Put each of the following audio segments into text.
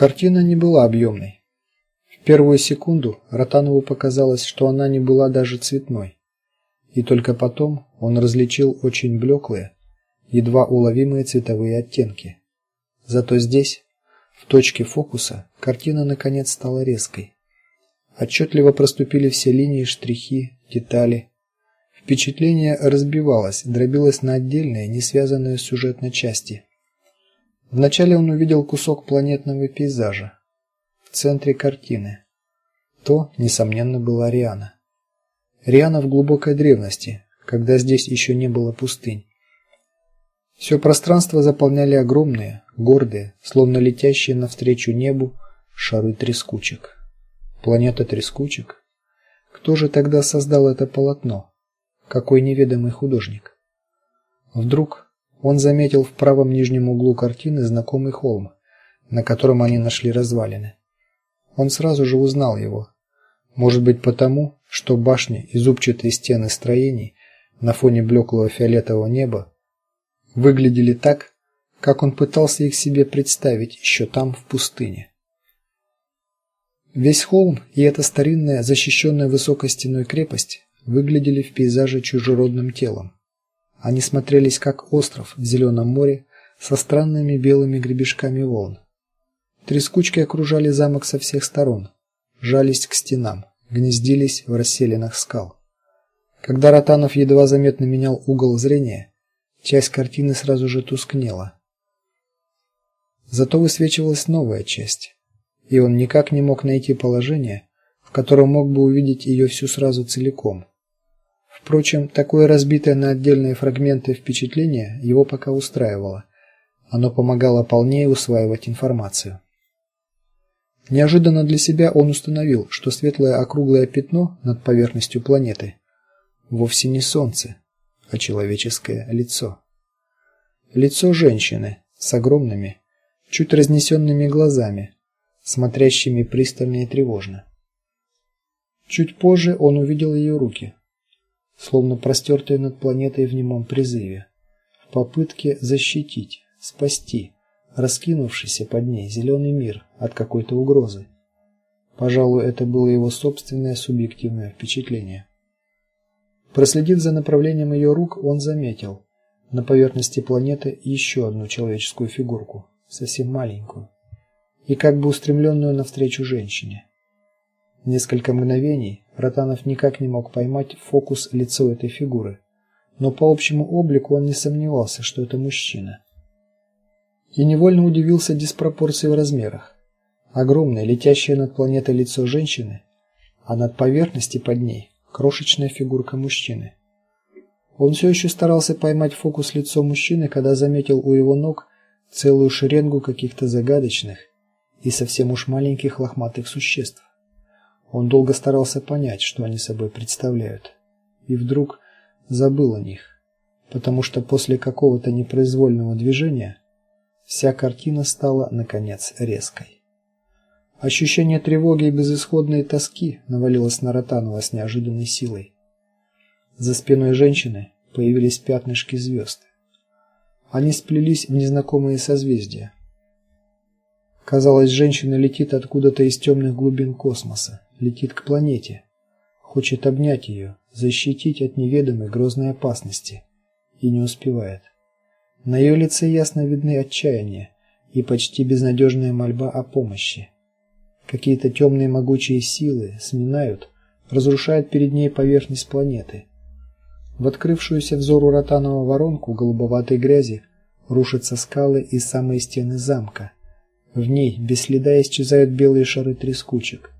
Картина не была объемной. В первую секунду Ротанову показалось, что она не была даже цветной. И только потом он различил очень блеклые, едва уловимые цветовые оттенки. Зато здесь, в точке фокуса, картина наконец стала резкой. Отчетливо проступили все линии, штрихи, детали. Впечатление разбивалось, дробилось на отдельные, не связанные сюжетно части. Вначале он увидел кусок планетного пейзажа в центре картины. То, несомненно, была Риана. Риана в глубокой древности, когда здесь еще не было пустынь. Все пространство заполняли огромные, гордые, словно летящие навстречу небу шары трескучек. Планета трескучек. Кто же тогда создал это полотно? Какой неведомый художник? Вдруг он заметил в правом нижнем углу картины знакомый холм, на котором они нашли развалины. Он сразу же узнал его. Может быть, потому, что башни и зубчатые стены строений на фоне блеклого фиолетового неба выглядели так, как он пытался их себе представить еще там в пустыне. Весь холм и эта старинная, защищенная высокой стеной крепость выглядели в пейзаже чужеродным телом. Они смотрелись как остров в зеленом море со странными белыми гребешками волн. Трескучки окружали замок со всех сторон, жались к стенам, гнездились в расселинах скал. Когда Ротанов едва заметно менял угол зрения, часть картины сразу же тускнела. Зато высвечивалась новая часть, и он никак не мог найти положение, в котором мог бы увидеть ее всю сразу целиком. Впрочем, такое разбитое на отдельные фрагменты впечатление его пока устраивало. Оно помогало полнее усваивать информацию. Неожиданно для себя он установил, что светлое округлое пятно над поверхностью планеты вовсе не солнце, а человеческое лицо. Лицо женщины с огромными, чуть разнесенными глазами, смотрящими пристально и тревожно. Чуть позже он увидел ее руки словно простертые над планетой в немом призыве, в попытке защитить, спасти раскинувшийся под ней зеленый мир от какой-то угрозы. Пожалуй, это было его собственное субъективное впечатление. Проследив за направлением ее рук, он заметил на поверхности планеты еще одну человеческую фигурку, совсем маленькую, и как бы устремленную навстречу женщине. Несколько мгновений Ротанов никак не мог поймать фокус лицо этой фигуры, но по общему облику он не сомневался, что это мужчина. И невольно удивился диспропорции в размерах. Огромное, летящее над планетой лицо женщины, а над поверхностью под ней крошечная фигурка мужчины. Он все еще старался поймать фокус лицо мужчины, когда заметил у его ног целую шеренгу каких-то загадочных и совсем уж маленьких лохматых существ. Он долго старался понять, что они собой представляют, и вдруг забыл о них, потому что после какого-то непроизвольного движения вся картина стала наконец резкой. Ощущение тревоги и безысходной тоски навалилось на Ротанова с неожиданной силой. За спиной женщины появились пятнышки звезд. Они сплелись в незнакомые созвездия. Казалось, женщина летит откуда-то из темных глубин космоса летит к планете, хочет обнять ее, защитить от неведомой грозной опасности и не успевает. На ее лице ясно видны отчаяние и почти безнадежная мольба о помощи. Какие-то темные могучие силы сминают, разрушают перед ней поверхность планеты. В открывшуюся взору Ротанова воронку голубоватой грязи рушатся скалы и самые стены замка. В ней без следа исчезают белые шары трескучек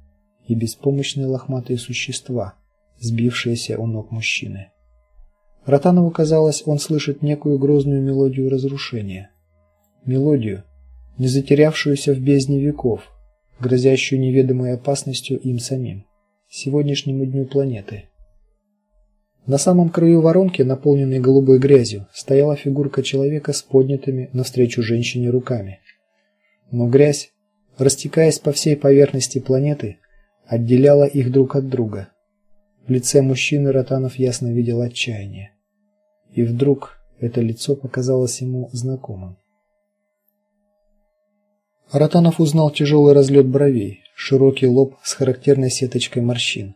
и беспомощные лохматые существа, сбившиеся у ног мужчины. Ротанову казалось, он слышит некую грозную мелодию разрушения. Мелодию, не затерявшуюся в бездне веков, грозящую неведомой опасностью им самим, сегодняшнему дню планеты. На самом краю воронки, наполненной голубой грязью, стояла фигурка человека с поднятыми навстречу женщине руками. Но грязь, растекаясь по всей поверхности планеты, отделяла их друг от друга. В лице мужчины Ротанов ясно видел отчаяние. И вдруг это лицо показалось ему знакомым. Аратанов узнал тяжелый разлет бровей, широкий лоб с характерной сеточкой морщин.